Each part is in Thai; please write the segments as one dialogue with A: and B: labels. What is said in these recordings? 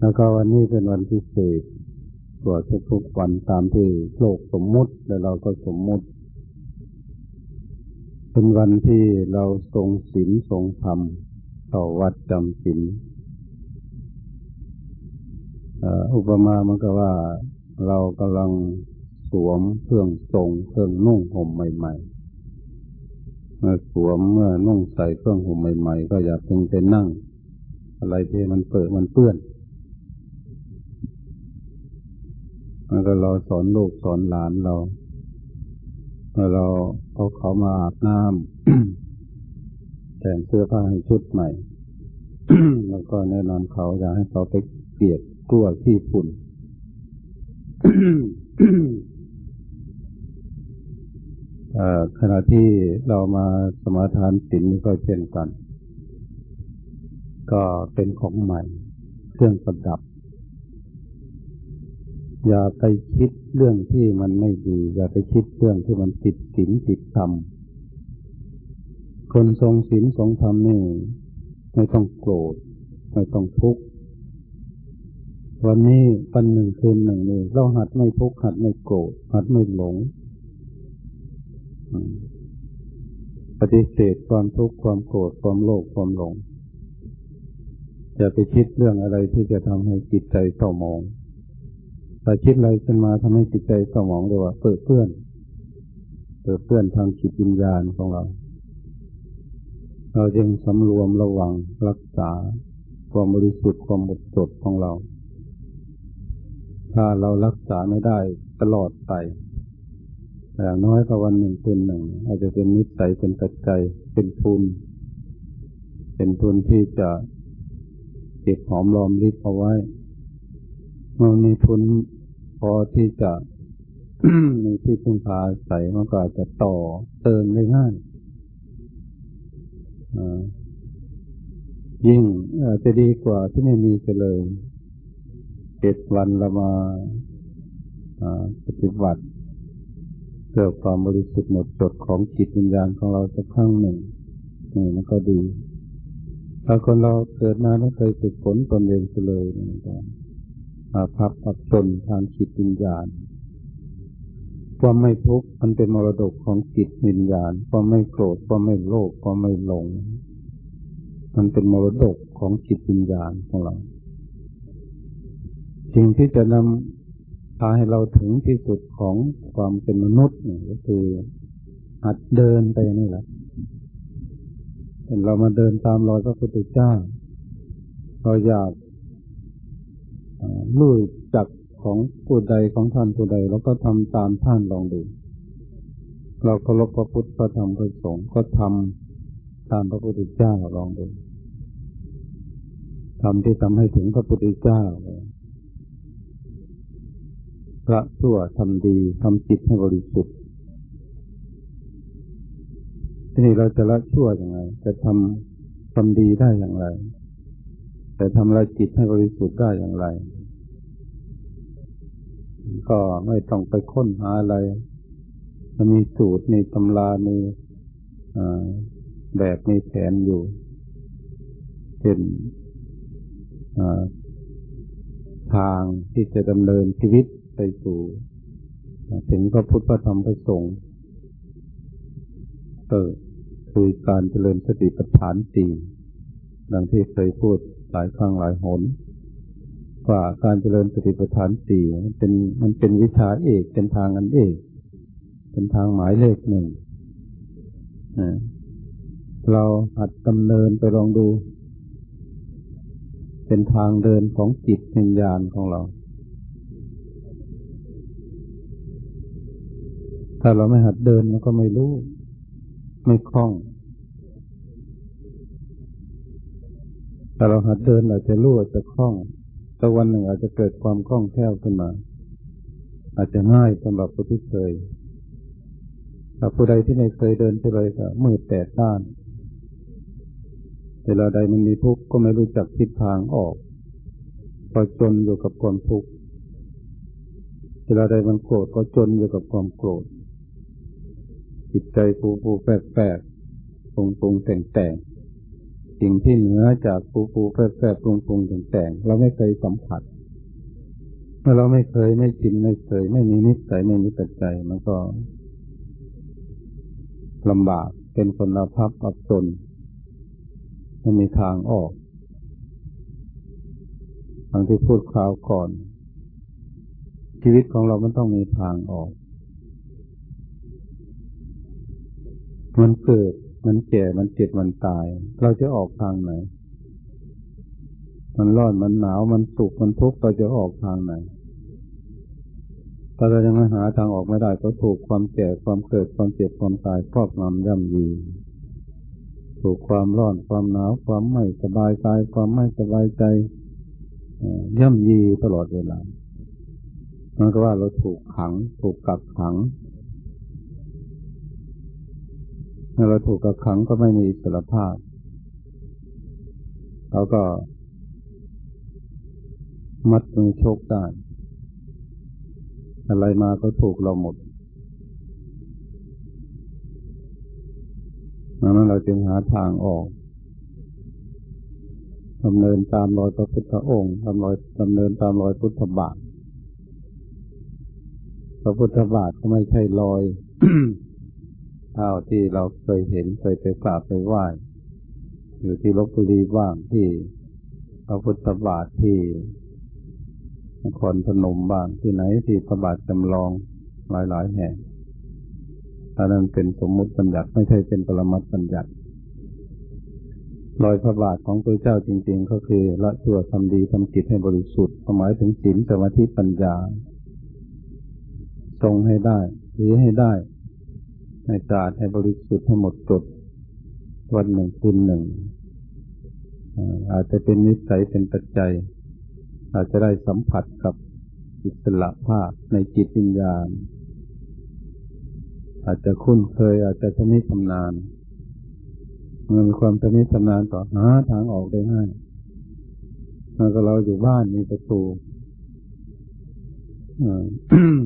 A: แล้วก็วันนี้เป็นวันพิเศษกว่าทุกๆวันตามที่โลกสมมุติและเราก็สมมุติ เป็นวันที่เราทรงศีลทรงธรรมต่อวัดจำศีลอุปมามันก็ว่าเรากำลังสวมเครื่องทรงเครื่องนุ่งห่มใหม่ๆเมื่อสวมเมื่อนุ่งใส่เครื่องห่มใหม่ ๆ ก็อย่าเพิ่งไปนั่ง อะไรที่มันเปิดมันเปื้อน มันก็เราสอนลูกสอนหลานเราเมื่อเราเขาเขามาอาบน้ำแต่งเสื้อผ้าให้ชุดใหม่ แล้วก็แนะนำเขาอย่าให้เขาไปเปียกกลัวที่ฝุ่นขณะที่เรามาสมาทานศีลนี่ก็เช่นกัน ก็เป็นของใหม่ เครื่องประดับ อย่าไปคิดเรื่องที่มันไม่ดี อย่าไปคิดเรื่องที่มันติดศีลติดธรรมคนทรงศีลทรงธรรมนี่ไม่ต้องโกรธ ไม่ต้องทุกข์วันนี้ปันหนึ่งคืนหนึ่งนี่เราหัดไม่ทุกข์หัดไม่โกรธหัดไม่หลงปฏิเสธความทุกข์ความโกรธความโลภความหลงอย่าไปคิดเรื่องอะไรที่จะทำให้จิตใจเศร้าหมอง ถ้าคิดอะไรขึ้นมาทำให้จิตใจเศร้าหมองเรียกว่าเปิดเพื่อน เปิดเพื่อนทางจิตวิญญาณของเรา เราจึงสำรวมระวังรักษา ความบริสุทธิ์ความหมดจดของเรา ถ้าเรารักษาไม่ได้ตลอดไปอย่างน้อยก็วันหนึ่งเป็นหนึ่ง อาจจะเป็นนิสัยเป็นตัดใจเป็นทุน เป็นทุนที่จะเก็บหอมรอมริบเอาไว้ มื่อมีทุนพอที่จะมีที่พึ่งพาใส่มันก็อาจจะต่อเติมได้ง่ายยิ่งอาจจะดีกว่าที่ไม่มีไปเลยเจ็ดวันเรามาปฏิบัติเกิดความบริสุทธิ์หมดจดของจิตวิญญาณของเราสักครั้งหนึ่งนี่มันก็ดีถ้าคนเราเกิดมาไม่เคยฝึกฝนตนเองเลยนะครับ อาภัพอับจนทางจิตวิญญาณความไม่ทุกข์มันเป็นมรดกของจิตวิญญาณความไม่โกรธความไม่โลภความไม่หลง มันเป็นมรดกของจิตวิญญาณของเราสิ่งที่จะนำพาให้เราถึงที่สุดของความเป็นมนุษย์เนี่ยก็คือหัดเดินไปนี่แหละเห็นเรามาเดินตามรอยพระพุทธเจ้าเราอยาก รู้จักของผู้ใดของท่านผู้ใดเราก็ทำตามท่านลองดู เราเคารพพระพุทธพระธรรมพระสงฆ์ก็ทำตามพระพุทธเจ้าลองดูทำที่ทำให้ถึงพระพุทธเจ้าเลยละชั่วทำดีทำจิตให้บริสุทธิ์ทีนี้เราจะละชั่วอย่างไร จะทำทำดีได้อย่างไร แต่ทำละจิตให้บริสุทธิ์ได้อย่างไร ก็ไม่ต้องไปค้นหาอะไรมันมีสูตรมีตำรามีแบบมีแผนอยู่เป็นทางที่จะดำเนินชีวิตไปสู่ถึงพระพุทธธรรมพระสงฆ์เออคือการเจริญสติปัฏฐานสี่ดังที่เคยพูด หลายครั้งหลายหนว่าการเจริญสติปัฏฐานสี่มันเป็นมันเป็นวิชาเอกเป็นทางอันเอก เป็นทางหมายเลขหนึ่งเราหัดดำเนินไปลองดู เป็นทางเดินของจิตวิญญาณของเรา ถ้าเราไม่หัดเดินมันก็ไม่รู้ ไม่คล่อง ถ้าเราหัดเดินอาจจะรู้อาจจะคล่องแต่วันหนึ่งอาจจะเกิดความคล่องแคล่วขึ้นมา อาจจะง่ายสำหรับผู้ที่เคยถ้าผู้ใดที่ไม่เคยเดินไปเลยก็มืดแต่ด้านเวลาใดมันมีทุกข์ก็ไม่รู้จักทิศทางออกก็จนอยู่กับความทุกข์เวลาใดมันโกรธก็จนอยู่กับความโกรธจิตใจปูปูแปลกแปลกปรุงปรุงแต่งแต่ง สิ่งที่เหนือจากปูปูแปรแปรปรุงปรุงแต่งแต่งเราไม่เคยสัมผัส เมื่อเราไม่เคยไม่ชินไม่เคย ไม่มีนิสัยไม่มีปัจจัยมันก็ลำบากเป็นคนละพับอับตนไม่มีทางออกบางที่พูดคราวก่อน ชีวิตของเรามันต้องมีทางออก มันเกิด มันแก่มันเจ็บมันตาย เราจะออกทางไหน มันร้อนมันหนาวมันสุขมันทุกข์เราจะออกทางไหนถ้าเรายังหาทางออกไม่ได้ก็ถูกความแก่ความเกิดความเจ็บความตายครอบงำย่ำยีถูกความร้อนความหนาวความไม่สบายกายความไม่สบายใจย่ำยีตลอดเวลามันก็ว่าเราถูกขัง ถูกกักขัง มื่อเราถูกกักขังก็ไม่มีอิสรภาพเราก็ มัดมือโชคได้อะไรมาก็ถูกเราหมดดังนั้นเราจึงหาทางออกดำเนินตามรอยพระพุทธองค์ดำเนินดำเนินตามรอยพุทธบาท พระพุทธบาทก็ไม่ใช่รอย เท่าที่เราเคยเห็นเคยไปกราบไปไหว้อยู่ที่ลบบุรีบ้างที่พระพุทธบาทที่นครพนมบ้างที่ไหนที่พระบาทจำลองหลายๆแห่งอันนั้นเป็นสมมุติปัญญัติไม่ใช่เป็นปรมัตปัญญัติรอยพระบาทของพระเจ้าจริง ๆ ก็คือละชั่วทำดีทำจิตให้บริสุทธิ์หมายถึงศีลสมาธิปัญญา ทรงให้ได้ดีให้ได้ ในศาสตร์ให้บริสุทธิ์ให้หมดจดวันหนึ่งคืนหนึ่ง อาจจะเป็นนิสัยเป็นปัจจัย อาจจะได้สัมผัสกับอิสระภาพในจิตวิญญาณ อาจจะคุ้นเคยอาจจะชนิดทำนานเมื่อมีความชนิชำนาญต่อหาทางออกได้ง่ายเมื่อเราอยู่บ้านมีประตู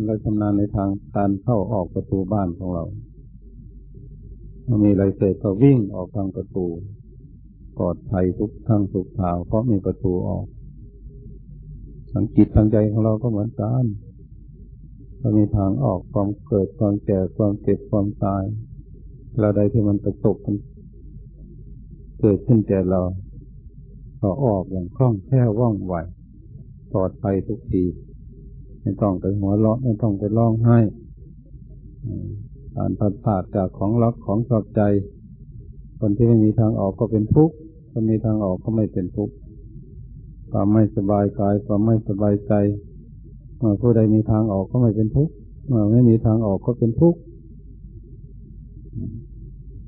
A: เราชำนาญในทางการเข้าออกประตูบ้านของเรา มีอะไรเสร็จก็วิ่งออกทางประตูปลอดภัยทุกทั้งทุกทางเพราะมีประตูออก สังกิตทางใจของเราก็เหมือนกันเรามีทางออกความเกิดความแก่ความเจ็บความตายเราใดที่มันประสบมันเกิดขึ้นแก่เราก็ออกอย่างคล่องแคล่วว่องไวปลอดภัยทุกทีไม่ต้องไปหัวเราะไม่ต้องไปร้องไห้ การผัดผาดจากของรักของชอบใจ คนที่ไม่มีทางออกก็เป็นทุกข์คนมีทางออกก็ไม่เป็นทุกข์ความไม่สบายกายความไม่สบายใจเมื่อผู้ใดมีทางออกก็ไม่เป็นทุกข์เมื่อไม่มีทางออกก็เป็นทุกข์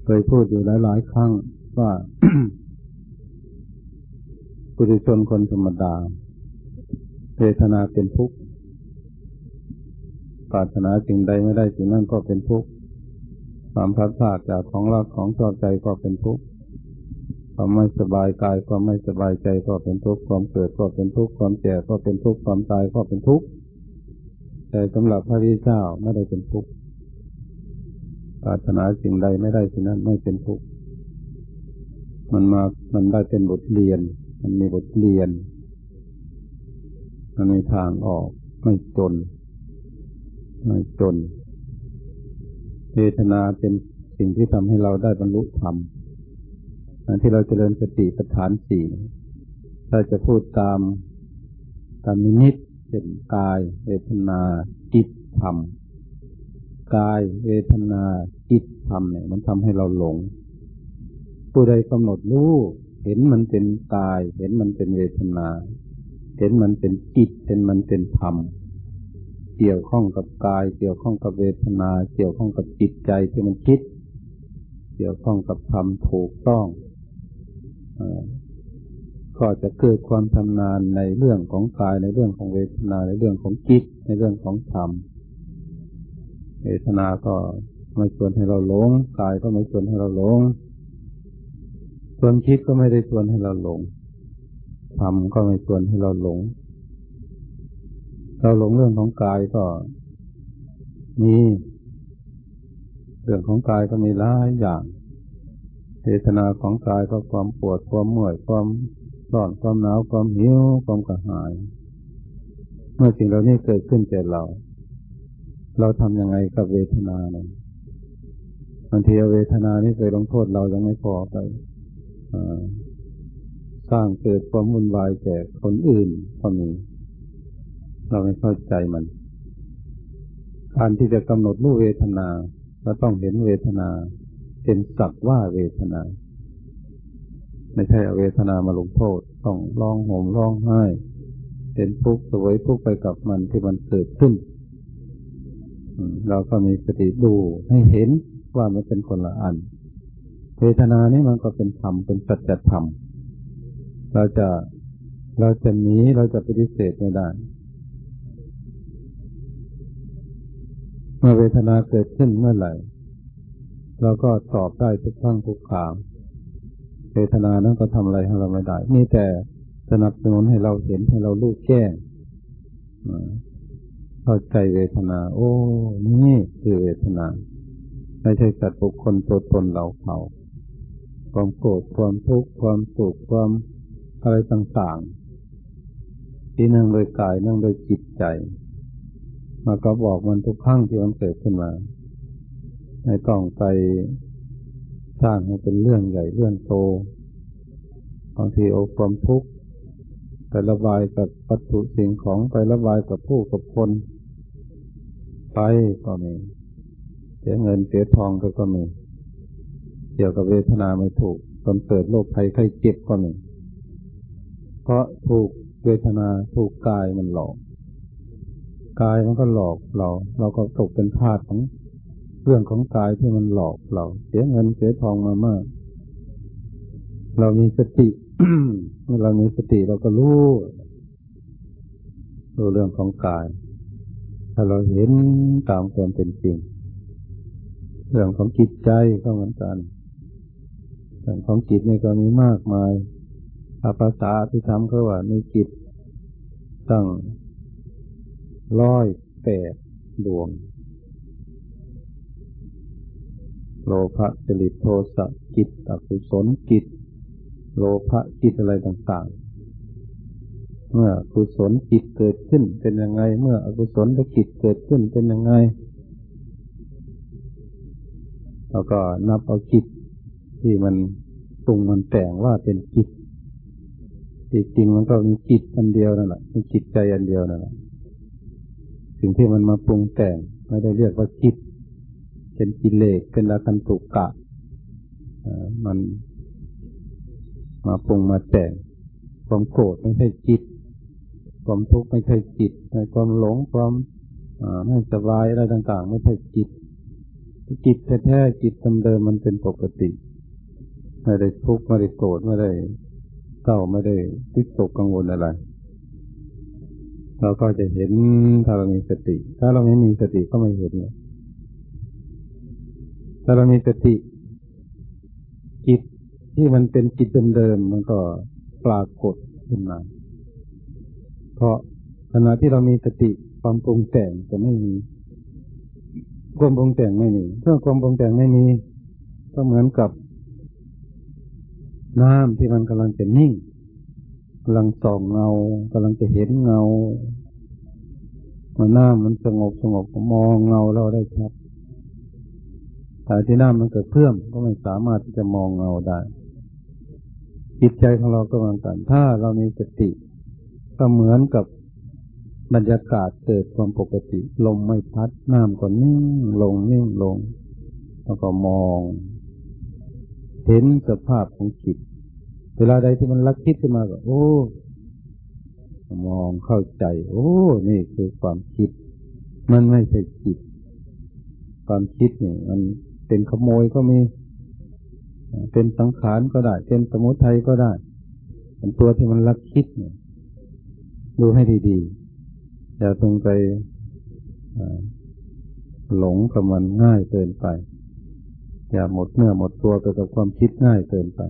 A: เคยพูดอยู่หลายๆครั้งว่าปุถุชนคนธรรมดาเวทนาเป็นทุกข์ปรารถนาสิ่งใดไม่ได้สิ่งนั้นก็เป็นทุกข์ ความพัดพลาดจากของรักของชอบใจก็เป็นทุกข์ความไม่สบายกายความไม่สบายใจก็เป็นทุกข์ความเกิดก็เป็นทุกข์ความแก่ก็เป็นทุกข์ความตายก็เป็นทุกข์แต่สำหรับพระพิเจ้าไม่ได้เป็นทุกข์ปรารถนาสิ่งใดไม่ได้สิ่งนั้นไม่เป็นทุกข์มันมามันได้เป็นบทเรียน มันมีบทเรียน มันมีทางออกไม่จน ไม่จน เวทนาเป็นสิ่งที่ทำให้เราได้บรรลุธรรมที่เราจเจริญสติปัฏฐานสี่ถ้าจะพูดตามตามนิมิตเป็นกาย เวทนาจิตธรรมกาย เวทนาจิตธรรมเนี่ย มันทำให้เราหลง ผู้ใดกำหนดรู้เห็นมันเป็นกาย เห็นมันเป็นเวทนา เห็นมันเป็นจิตเห็นมันเป็นธรรม เกี่ยวข้องกับกาย เกี่ยวข้องกับเวทนา เกี่ยวข้องกับจิตใจที่มันคิด เกี่ยวข้องกับธรรมถูกต้องก็จะเกิดความทำนานในเรื่องของกายในเรื่องของเวทนาในเรื่องของจิตในเรื่องของธรรมเวทนาก็ไม่ชวนให้เราหลงกายก็ไม่ชวนให้เราหลงความคิดก็ไม่ได้ชวนให้เราหลงทำก็ไม่ชวนให้เราหลง เราหลงเรื่องของกายก็มีเรื่องของกายก็มีหลายอย่างเวทนาของกายก็ความปวดความเมื่อยความร้อนความหนาวความหิวความกระหาย เมื่อสิ่งเหล่านี้เกิดขึ้นแก่เรา เราทำยังไงกับเวทนาเนี่ยบางทีเวทนานี้เคยลงโทษเรายังไม่พอไปสร้างเกิดความวุ่นวายแก่คนอื่นก็มี เราไม่เข้าใจมัน การที่จะกำหนดรู้เวทนาเราต้องเห็นเวทนา เป็นสักว่าเวทนา ไม่ใช่เอาเวทนามาลงโทษ ต้องร้องห่มร้องไห้ เป็นทุกข์สวยทุกข์ไปกับมันที่มันเกิดขึ้นเราก็มีสติดูให้เห็นว่ามันเป็นคนละอัน เวทนานี้มันก็เป็นธรรม เป็นสัจธรรม เราจะ เราจะหนี เราจะปฏิเสธไม่ได้ มื่อเวทนาเกิดขึ้นเมื่อไหร่ เราก็ตอบได้ทุกครั้งทุกคราวเวทนานั้นก็ทำอะไรให้เราไม่ได้ มีแต่สนับสนุนให้เราเห็นให้เราลูกแก้เข้าใจเวทนา โอ้ นี่คือเวทนา ไม่ใช่สัตว์บุคคลตัวตนเราเขาความโกรธความทุกข์ความสุขความอะไรต่างๆที่นั่งโดยกายนั่งโดยจิตใจ มาก็บอกมันทุกครั้งที่มันเกิดขึ้นมาไม่ต้องไปสร้างให้เป็นเรื่องใหญ่เรื่องโตบางทีเอาความทุกข์ไประบายกับวัตถุสิ่งของไประบายกับผู้กับคน ไปก็มีเสียเงินเสียทองก็ก็มีเกี่ยวกับเวทนาไม่ถูกตอนเกิดโรคภัยไข้เจ็บก็มีเพราะถูกเวทนาถูกกายมันหลอก กายมันก็หลอกเรา เราก็ตกเป็นทาสของเรื่องของกายที่มันหลอกเรา เสียเงินเสียทองมามาก เรามีสติเมื่อเรามีสติเราก็รู้รู้เรื่องของกาย ถ้าเราเห็นตามความเป็นจริง เรื่องของจิตใจก็เหมือนกันเรื่องของจิตนี่ก็มีมากมายภาษาที่ทำก็ว่ามีจิตตั้ง ร้อยแปดดวง โลภะจริตโทสะจิตอกุศลจิต โลภะจิตอะไรต่างๆ เมื่อกุศลจิตเกิดขึ้นเป็นยังไง เมื่ออกุศลจิตเกิดขึ้นเป็นยังไงแล้วก็นับเอาจิตที่มันตรงมันแต่งว่าเป็นจิตจริงๆมันก็มีจิตอันเดียวนั่นแหละมีจิตใจอันเดียวนั่นแหละ สิ่งที่มันมาปรุงแต่งไม่ได้เรียกว่าจิตเป็นกิเลสเป็นอาการตุกกะมันมาปรุงมาแต่งความโกรธไม่ใช่จิต ความทุกข์ไม่ใช่จิตความหลงความไม่สบายอะไรต่าง ๆ ไม่ใช่จิต จิตแท้ๆจิตเดิมมันเป็นปกติไม่ได้ทุกข์ไม่ได้โกรธไม่ได้เศร้าไม่ได้ติดตกกังวลอะไร เราก็จะเห็นถ้าเรามีสติ ถ้าเราไม่มีสติก็ไม่เห็นถ้าเรามีสติจิตที่มันเป็นจิตเดิมๆมันก็ปรากฏขึ้นมา เพราะขณะที่เรามีสติความปรุงแต่งจะไม่มีความปรุงแต่งไม่มีเมื่อความปรุงแต่งไม่มีก็เหมือนกับน้ำที่มันกำลังจะนิ่ง กำลังส่องเงากำลังจะเห็นเงามันน้ำมันสงบสงบมองเงาเราได้ชัดแต่ที่หน้ามันเกิดเพื่อมก็ไม่สามารถที่จะมองเงาได้จิตใจของเราก็เหมือนกันถ้าเรามีสติ ก็เหมือนกับบรรยากาศเกิดความปกติลมไม่พัดน้ำก็นิ่งลงนิ่งลง แล้วก็มอง เห็นสภาพของจิต เวลาใดที่มันลักคิดขึ้นมาก็ โอ้ มองเข้าใจ โอ้ นี่คือความคิด มันไม่ใช่จิต ความคิดเนี่ยมันเป็นขโมยก็มี เป็นสังขารก็ได้ เป็นสมุทัยก็ได้เป็นตัวที่มันรักคิดเนี่ยดูให้ดีๆ อย่าตรงไปหลงกับมันง่ายเกินไป อย่าหมดเนื้อหมดตัวไปกับความคิดง่ายเกินไป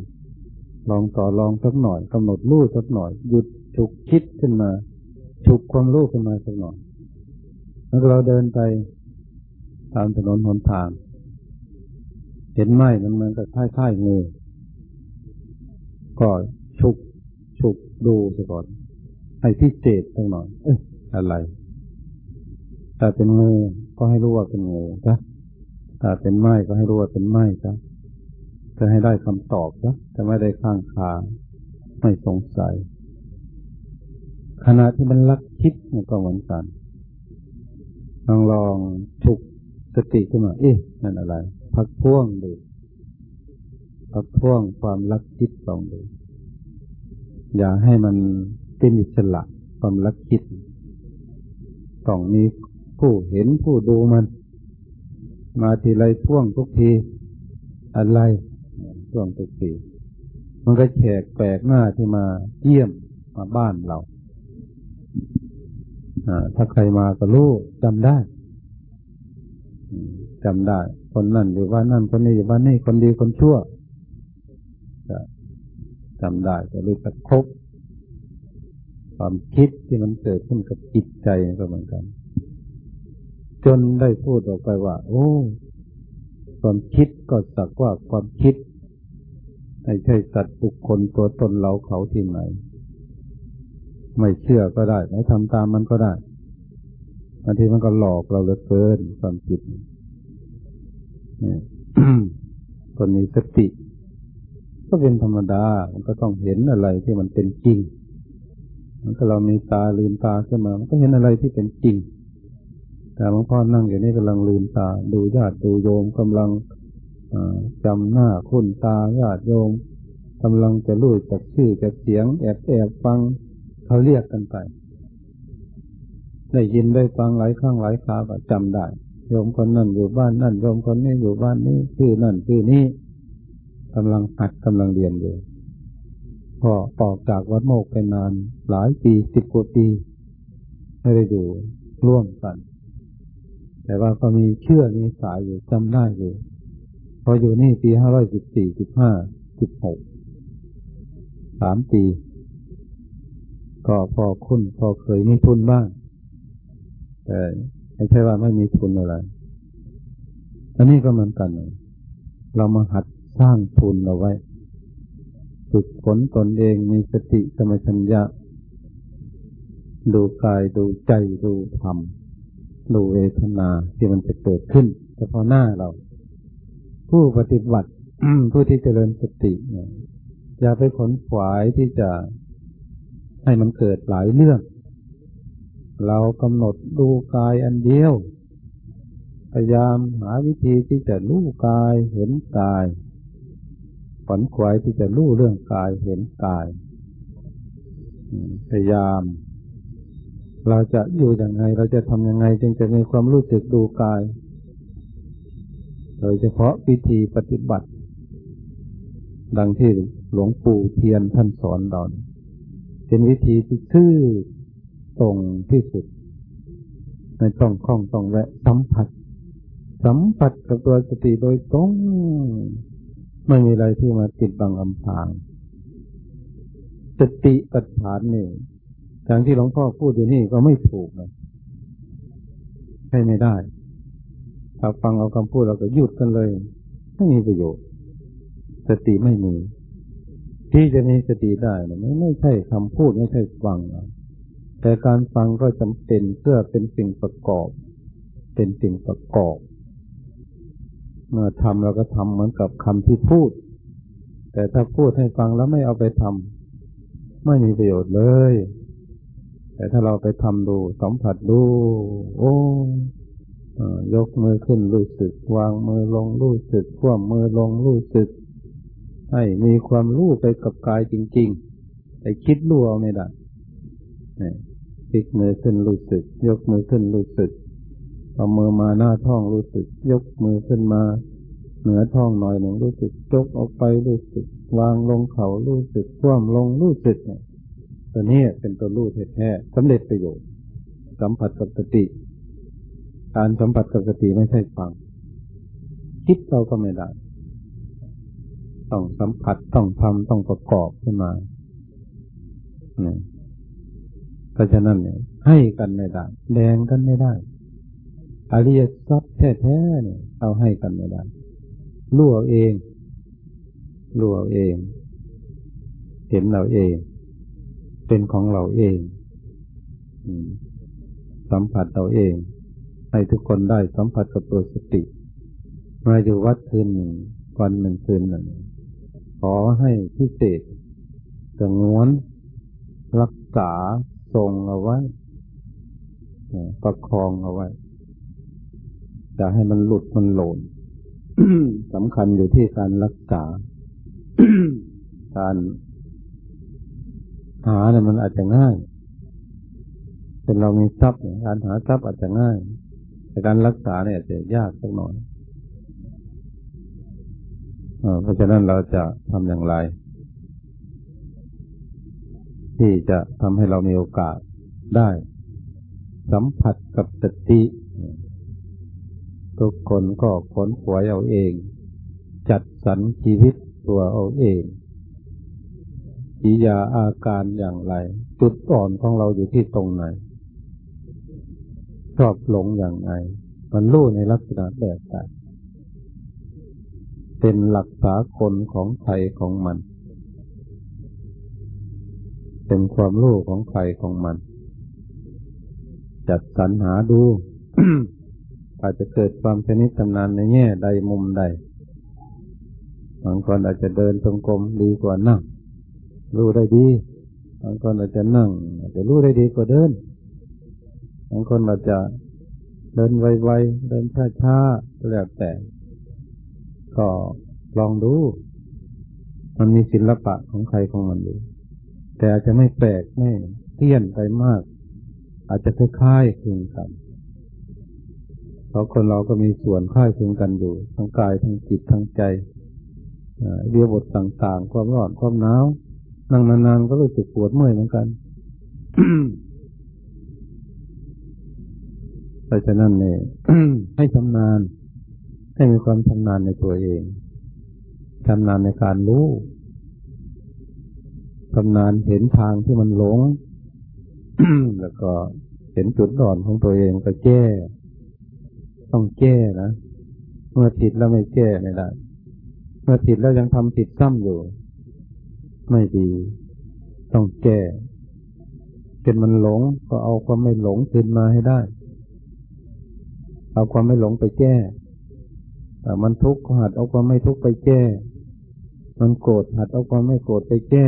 A: ลองต่อลองสักหน่อยกำหนดรู้สักหน่อย หยุดฉุกคิดขึ้นมา ฉุกความรู้ขึ้นมาสักหน่อย แล้วเราเดินไปตามถนนหนทาง เห็นไหมมันเหมือนกับค่ายๆงูก็ชุกชุกดูซะก่อนให้พิเศษสักหน่อย เอ๊ะอะไรถ้าเป็นงูก็ให้รู้ว่าเป็นงูจ้ะถ้าเป็นไม้ก็ให้รู้ว่าเป็นไม้จ้ะ จะให้ได้คำตอบจ้ะจะไม่ได้ข้างคาไม่สงสัย ขณะที่มันลักคิดมันก็เหมือนกันลองลองฉุกสติขึ้นมาเอ๊ะนั่นอะไร พักพ่วงดูพักพ่วงความลักคิดลองดูอย่าให้มันเป็นอิสระความลักคิดต้องมีผู้เห็นผู้ดูมัน มาทีไรพ่วงทุกที อะไร พ่วงทุกทีมันก็แขกแปลกหน้าที่มาเยี่ยมมาบ้านเราถ้าใครมาก็รู้จำได้จำได้ คนนั่นอยู่บ้านนั่นคนนี้อยู่บ้านนี่คนดีคนชั่วจะจำได้จะรู้จักครบความคิดที่มันเกิดขึ้นกับจิตใจก็เหมือนกัน จนได้พูดออกไปว่า โอ้ ความคิดก็สักว่าความคิด ไม่ใช่สัตว์บุคคลตัวตนเราเขาที่ไหน ไม่เชื่อก็ได้ไม่ทำตามมันก็ได้บางทีมันก็หลอกเราเหลือเกินความคิดเนี่ยคนมีสติ ก็เป็นธรรมดา มันก็ต้องเห็นอะไรที่มันเป็นจริง มันก็เรามีตาลืมตาขึ้นมา มันก็เห็นอะไรที่เป็นจริง แต่หลวงพ่อนั่งอยู่นี่กำลังลืมตา ดูญาติดูโยมกำลัง จำหน้าคุณตาญาติโยมกำลังจะรู้จักชื่อจากเสียง แอบแอบฟังเขาเรียกกันไป ได้ยินได้ฟังหลายครั้งหลายคราก็จำได้โยมคนนั่นอยู่บ้านนั่นโยมคนนี้อยู่บ้านนี้ชื่อนั่นชื่อนี้กำลังหัดกำลังเรียนอยู่พอออกจากวัดโมกไปนานหลายปีสิบกว่าปีไม่ได้อยู่ร่วมกัน แต่ว่าก็มีเชื่อมีสายอยู่จำได้อยู่ พออยู่นี่ปีห้าร้อยสิบสี่สิบห้าสิบหกสามปี ก็พอคุ้นพอเคยมีทุนบ้าง แต่ไม่ใช่ว่าไม่มีทุนอะไร อันนี้ก็เหมือนกัน เรามาหัดสร้างทุนเอาไว้ ฝึกฝนตนเองมีสติสมชัญญะ ดูกายดูใจดูธรรม ดูเวทนาที่มันจะเกิดขึ้นเฉพาะหน้าเรา ผู้ปฏิบัติผู้ที่เจริญสติเนี่ยอย่าไปขนขวายที่จะให้มันเกิดหลายเรื่อง เรากำหนดดูกายอันเดียว พยายามหาวิธีที่จะรู้กายเห็นกายฝันขวายที่จะรู้เรื่องกายเห็นกาย พยายาม เราจะอยู่อย่างไง เราจะทำยังไง จึงจะมีความรู้สึกดูกาย โดยเฉพาะวิธีปฏิบัติ ดังที่หลวงปู่เทียนท่านสอนเราเป็นวิธีที่ซื่อตรงที่สุด ไม่ต้องคล้องต้องแวะสัมผัส สัมผัสกับตัวสติโดยตรง ไม่มีอะไรที่มาติดบังอำพราง สติปัฏฐานนี่ทางที่หลวงพ่อพูดอยู่นี่ก็ไม่ถูกนะใช่ไม่ได้ ถ้าฟังเอาคำพูดเราก็หยุดกันเลย ไม่มีประโยชน์ สติไม่มี ที่จะมีสติได้นะไม่ไม่ใช่คำพูดไม่ใช่ฟังแต่การฟังก็จำเป็นเพื่อเป็นสิ่งประกอบ เป็นสิ่งประกอบ เมื่อทำเราก็ทำเหมือนกับคำที่พูด แต่ถ้าพูดให้ฟังแล้วไม่เอาไปทำไม่มีประโยชน์เลย แต่ถ้าเราไปทำดูสัมผัสดู โอ้ ยกมือขึ้นรู้สึก วางมือลงรู้สึกคว่ำมือลงรู้สึก ให้มีความรู้ไปกับกายจริงๆแต่คิดรู้เอาไม่ได้พลิกมือขึ้นรู้สึก ยกมือขึ้นรู้สึกเอามือมาหน้าท้องรู้สึก ยกมือขึ้นมา เหนือท้องหน่อยหนึ่งรู้สึกยกออกไปรู้สึก วางลงเขารู้สึกคว่ำลงรู้สึกเนี่ยตัวนี้เป็นตัวรู้แท้ๆสำเร็จประโยชน์สัมผัสกับสติ การสัมผัสกับสติไม่ใช่ฟัง คิดเราก็ไม่ได้ ต้องสัมผัสต้องทำต้องประกอบขึ้นมาเนี่ยเพราะฉะนั้นเนี่ย ให้กันไม่ได้ แดงกันไม่ได้อริยสัจแท้ๆเนี่ยเอาให้กันไม่ได้รู้เองรู้เอง เห็นเราเอง เป็นของเราเองสัมผัสเราเอง ให้ทุกคนได้สัมผัสกับตัวสติ มาอยู่วัดคืนหนึ่งวันหนึ่งคืนหนึ่ง ขอให้พิเศษสงวนรักษาทรงเอาไว้ ประคองเอาไว้ จะให้มันหลุดมันหล่นสำคัญอยู่ที่การรักษา การหาเนี่ยมันอาจจะง่าย เป็นเรามีทรัพย์การหาทรัพย์อาจจะง่าย แต่การรักษาเนี่ยจะยากสักหน่อยเพราะฉะนั้นเราจะทำอย่างไร ที่จะทำให้เรามีโอกาสได้ สัมผัสกับสติ ทุกคนก็ขนขวยเอาเอง จัดสรรชีวิตตัวเอาเองกิยาอาการอย่างไร จุดอ่อนของเราอยู่ที่ตรงไหน ชอบหลงอย่างไรมันรู้ในลักษณะแบบไหนเป็นหลักสากลของใครของมัน เป็นความรู้ของใครของมัน จัดสรรหาดู อาจจะเกิดความชนิดชำนาญในแง่ใดมุมใด บางคนอาจจะเดินตรงกลมดีกว่านั่ง รู้ได้ดี บางคนอาจจะนั่งอาจจะรู้ได้ดีกว่าเดิน บางคนอาจจะเดินไวๆ เดินช้าๆ แล้วแต่ ก็ลองดู มันมีศิลปะของใครของมันอยู่แต่อาจจะไม่แปลกไม่เตี้ยนไปมาก อาจจะคล้ายๆคลึงกันเราะคนเราก็มีส่วนค่ายคลึงกันอยู่ ทั้งกายทั้งจิตทั้งใจเรียบทต่างๆ ความร้อนความหนาวนั่งนานๆก็รู้สึกปวดเมื่อยเหมือนกัน เพราะฉะนั้นเนี่ยให้ชำนาญให้มีความชำนาญในตัวเองชำนาญในการรู้ชำนาญเห็นทางที่มันหลง แล้วก็เห็นจุดอ่อนของตัวเองก็แก้ ต้องแก้นะเมื่อผิดแล้วไม่แก้ไม่ได้เมื่อผิดแล้วยังทำผิดซ้ำอยู่ ไม่ดี ต้องแก้เป็นมันหลงก็เอาความไม่หลงคืนมาให้ได้ เอาความไม่หลงไปแก้มันทุกข์หัดเอาความไม่ทุกข์ไปแก้ มันโกรธหัดเอาความไม่โกรธไปแก้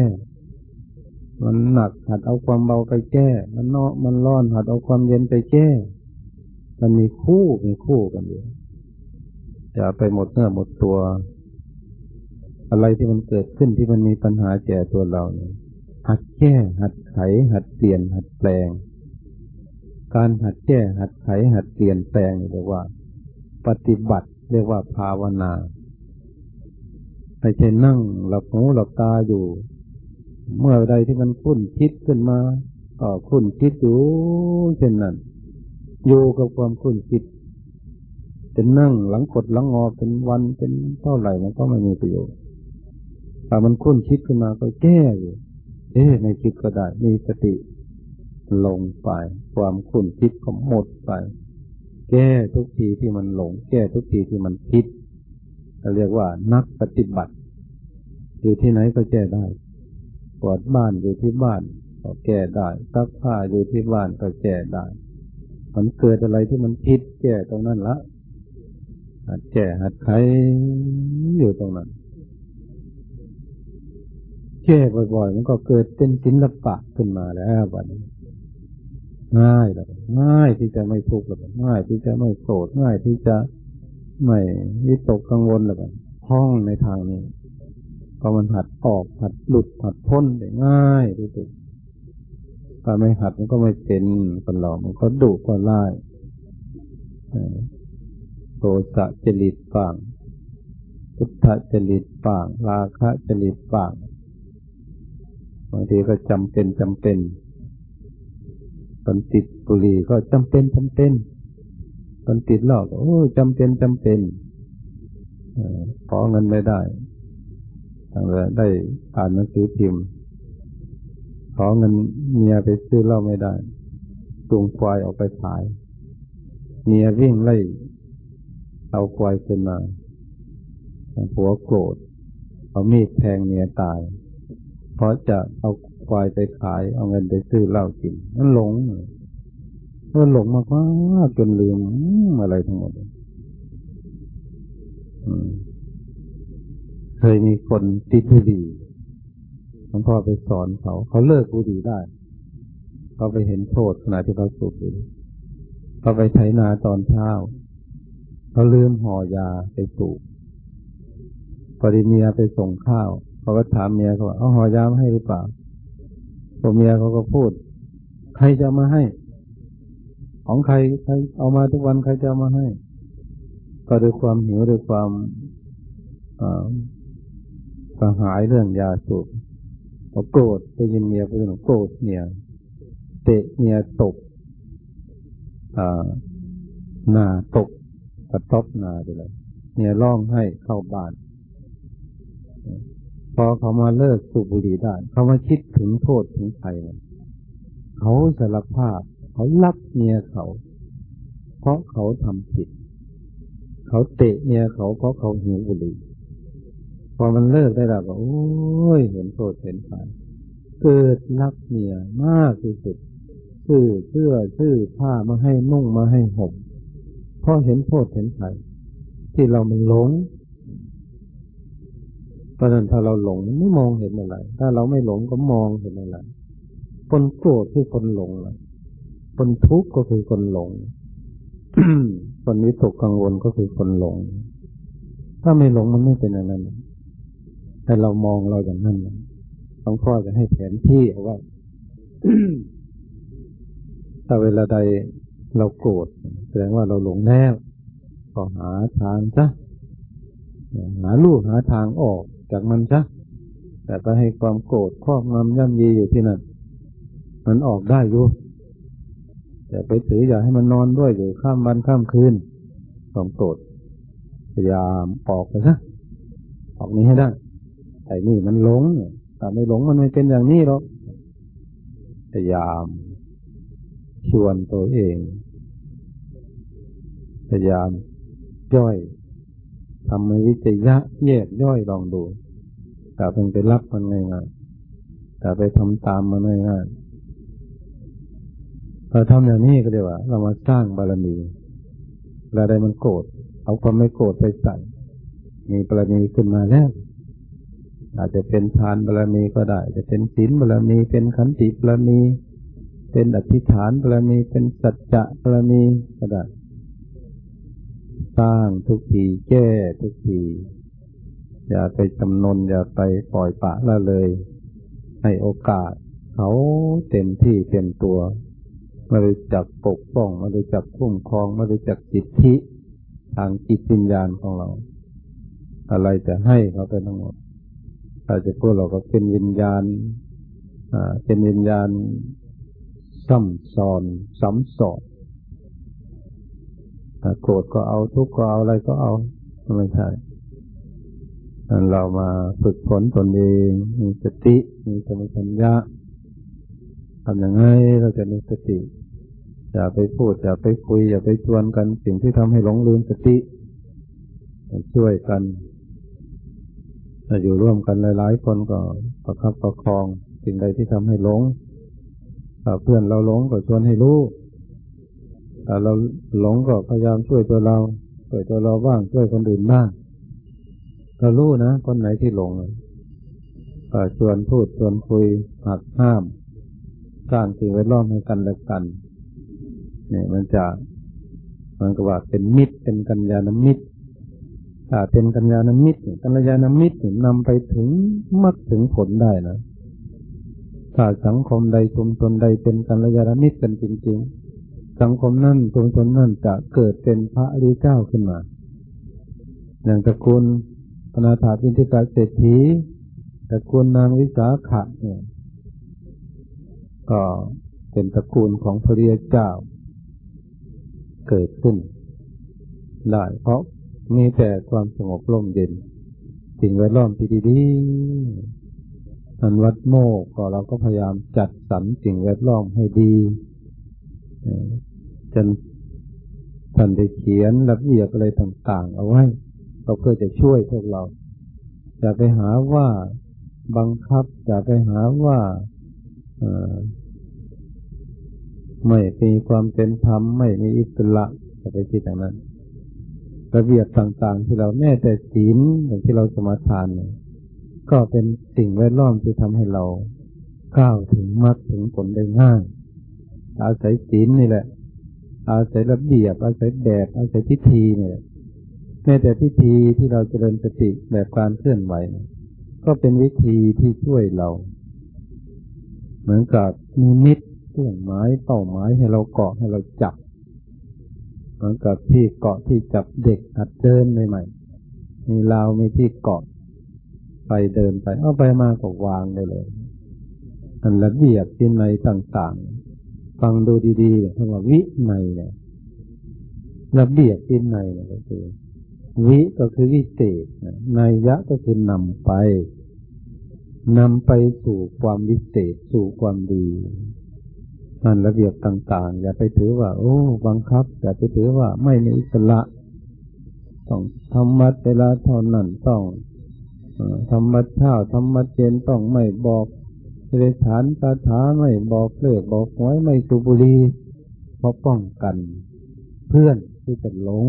A: มันหนักหัดเอาความเบาไปแก้ มันเนาะมันร้อนหัดเอาความเย็นไปแก้ มันมีคู่มีคู่กันอยู่อย่าไปหมดเนื้อหมดตัว อะไรที่มันเกิดขึ้นที่มันมีปัญหาแก่ตัวเราเนี่ยหัดแก้หัดไข หัดเปลี่ยนหัดแปลง การหัดแก้หัดไขหัดเปลี่ยนแปลงเรียกว่า ปฏิบัติเรียกว่าภาวนาไม่ใช่นั่งหลับหูหลับตาอยู่ เมื่อใดที่มันคุ้นคิดขึ้นมาก็คุ้นคิดอยู่เช่นนั้นอยู่กับความคุ้นคิดจะนั่งหลังกดหลังงอเป็นวันเป็นเท่าไหร่มันก็ไม่มีประโยชน์ถ้ามันคุ้นคิดขึ้นมาก็แก้อยู่เอ๊ะในคิดก็ได้ มีสติ ลงไป ความคุ้นคิดก็หมดไป แก้ทุกทีที่มันหลง แก้ทุกทีที่มันคิดเราเรียกว่านักปฏิบัติ อยู่ที่ไหนก็แก้ได้กวดบ้านอยู่ที่บ้านก็แก้ได้ซักผ้าอยู่ที่บ้านก็แก้ได้มันเกิดอะไรที่มันผิดแก้ตรงนั้นละหัดแก้หัดไขอยู่ตรงนั้นแก้บ่อยๆมันก็เกิดเป็นศิลปะขึ้นมาแล้ววันนี้ ง่ายเลยง่ายที่จะไม่ทุกข์เลยง่ายที่จะไม่โกรธง่ายที่จะไม่วิตกกังวลเลยห้องในทางนี้ก็มันหัดออกหัดหลุดหัดพ้นได้ง่ายที่สุดถ้าไม่หัดมันก็ไม่เป็นคนเรามันก็ดุก็ไล่โทสะจริตป่างพุทธจริตป่างราคะจริตป่างบางทีก็จำเป็นจำเป็น ตอนติดบุหรี่ก็จำเป็นจำเป็นตอนติดเหล้าโอ้จำเป็นจำเป็นขอเงินไม่ได้ทางได้อ่านหนังสือพิมพ์ ขอเงินเมียไปซื้อเหล้าไม่ได้จูงควายออกไปขาย เมียวิ่งไล่เอาควายขึ้นมาผัวโกรธเอามีดแทงเมียตาย เพราะจะเอา ควายไปขาย เอาเงินไปซื้อเหล้ากิน มันหลงมันหลงมากๆจนลืมอะไรทั้งหมดเคยมีคนติดบุหรี่หลวงพ่อไปสอนเขา เขาเลิกบุหรี่ได้ เขาไปเห็นโทษขณะที่เขาสูบบุหรี่เขาไปไถนาตอนเช้า เขาลืมห่อยาไปสูบพอดีเมียไปส่งข้าวเขาก็ถามเมียเขาว่าเอาห่อยามาให้หรือเปล่า พอเมียเขาก็พูด ใครจะมาให้ ของใครใครเอามาทุกวันใครจะมาให้ ก็ด้วยความหิวด้วยความกระหายเรื่องยาสูบเขาโกรธไปยินเมียไปนโกรธเมียเตะเมียตกหน้าตกกระทบหน้าไปเลยเมียร้องให้เข้าบ้าน พอเขามาเลิกสูบบุหรี่ได้ เขามาคิดถึงโทษถึงภัยเขาสารภาพ เขารักเมียเขา เพราะเขาทำผิด เขาเตะเมียเขาเพราะเขาหิวบุหรี่พอมันเลิกได้แล้วก็โอ้ยเห็นโทษเห็นภัยเกิดรักเมียมากที่สุดซื้อเสื้อซื้อผ้ามาให้นุ่งมาให้ห่มเพราะเห็นโทษเห็นภัยที่เรามันหลง เพราะนั้นถ้าเราหลงไม่มองเห็นอะไร ถ้าเราไม่หลงก็มองเห็นอะไรคนโกรธคือคนหลงละคนทุกข์ก็คือคนหลง คนวิตกกังวลก็คือคนหลง ถ้าไม่หลงมันไม่เป็นอะไรแต่เรามองเราอย่างนั้นหลวงพ่อจะให้แผนที่เอาไว้ถ้าเวลาใดเราโกรธแสดงว่าเราหลงแน่ก็หาทางซะหาลูกหาทางออก จากมันซะแต่ไปให้ความโกรธครอบงำย่ำยีอยู่ที่นั่นมันออกได้อยู่อย่าไปถืออย่าให้มันนอนด้วยอยู่ข้ามวันข้ามคืนความโกรธพยายามออกไปซะออกนี้ให้ได้ไอ้นี่มันหลงแต่ไม่หลงมันไม่เป็นอย่างนี้หรอกพยายามชวนตัวเอง พยายามย่อย ทำในวิจยะแยกย่อยลองดูแต่เพิ่งไปรับมันง่ายๆแต่ไปทำตามมันง่ายๆเราทำอย่างนี้ก็เรียกว่า เรามาสร้างบารมีแล้วได้มันโกรธเอาความไม่โกรธไปใส่ มีบารมีขึ้นมาแล้วอาจจะเป็นทานบารมีก็ได้ จะเป็นศีลบารมี เป็นขันติบารมี เป็นอธิษฐานบารมี เป็นสัจจะบารมีก็ได้ สร้างทุกทีแก้ทุกที อย่าไปจำนนอย่าไปปล่อยปะละเลย ให้โอกาส เขาเต็มที่เต็มตัวมารู้จักปกป้องมารู้จักคุ้มครองมารู้จักจิตทิทางจิตวิญญาณของเรา อะไรจะให้เขาไปทั้งหมดถ้าจะพูดเราก็เป็นวิญญาณอ่าเป็นวิญญาณซ้ำซ้อนซ้ำสอน ดโกรธก็เอาทุกข์ก็เอาอะไรก็เอาไม่ใช่เรามาฝึกฝนตนเอง มีสติ มีสมัชัญญะทำอย่างไรเราจะมีสติ อย่าไปพูด อย่าไปคุย อย่าไปชวนกัน สิ่งที่ทำให้หลงลืมสติ ช่วยกันอยู่ร่วมกันหลาย ๆ คนก็ประคับประคอง สิ่งใดที่ทำให้หลงเพื่อนเราหลงก็ชวนให้รู้ ถ้าเราหลงก็พยายามช่วยตัวเรา ช่วยตัวเราบ้างช่วยคนอื่นบ้างเรารู้นะคนไหนที่หลงก็ชวนพูดชวนคุยหักห้าม สร้างสิ่งแวดล้อมให้กันและกันเนี่ยมันจะมันก็ว่าเป็นมิตรเป็นกัญญาณมิตรถ้าเป็นกัญญาณมิตรกัญญาณมิตรนำไปถึงมักถึงผลได้นะถ้าสังคมใดชุมชนใดเป็นกัญญาณมิตรกันจริง ๆ สังคมนั่นชุมชนนั่นจะเกิดเป็นพระริเจ้าขึ้นมา อย่างตระกูลพนาถาพินทิกาเศรษฐีตระกูลนางวิสาขะเนี่ยก็เป็นตระกูลของพระริยเจ้า เกิดขึ้นได้เพราะมีแต่ความสงบร่มเย็นสิ่งแวดล้อมที่ดีๆอันวัดโมกก็เราก็พยายามจัดสรรสิ่งแวดล้อมให้ดี จนท่านได้เขียนระเบียบอะไรต่าง ๆ เอาไว้เราเพื่อจะช่วยพวกเราอย่าไปหาว่าบังคับอย่าไปหาว่าไม่มีความเป็นธรรมไม่มีอิสระจะไปคิดอย่างนั้น ระเบียบต่าง ๆ ที่เราแน่แต่ศีลอย่างที่เราสมาทานเนี่ยก็เป็นสิ่งแวดล้อมที่ทำให้เราก้าวถึงมรรคถึงผลได้ง่ายอาศัยศีลนี่แหละ อาศัยระเบียบ อาศัยแบบ อาศัยพิธีเนี่ยแม้แต่พิธีที่เราเจริญสติแบบการเคลื่อนไหว ก็เป็นวิธีที่ช่วยเรา เหมือนกับมีมิตรเครื่องหมายเป้าหมายให้เราเกาะให้เราจับ เหมือนกับที่เกาะที่จับเด็กหัดเดินใหม่ๆมีเรามีที่เกาะไปเดินไปเอาไปมาก็วางได้เลยอันระเบียบวินัยต่างๆ ฟังดูดีๆคำว่าวิในเนี่ยระเบียบวินัยเนี่ยก็คือ วิก็คือวิเศษนัยยะก็คือนำไปนำไปสู่ความวิเศษสู่ความดีนั่นระเบียบต่าง ๆ อย่าไปถือว่า โอ้บังคับ อย่าไปถือว่าไม่มีอิสระต้องทำมัดเวลาเท่านั้นต้องธรรมะเช้าธรรมะเย็นต้องไม่บอก เรฐานคาถาไม่บอกเลขบอกหวยไม่สูบุรีเพราะป้องกัน เพื่อนที่จะหลง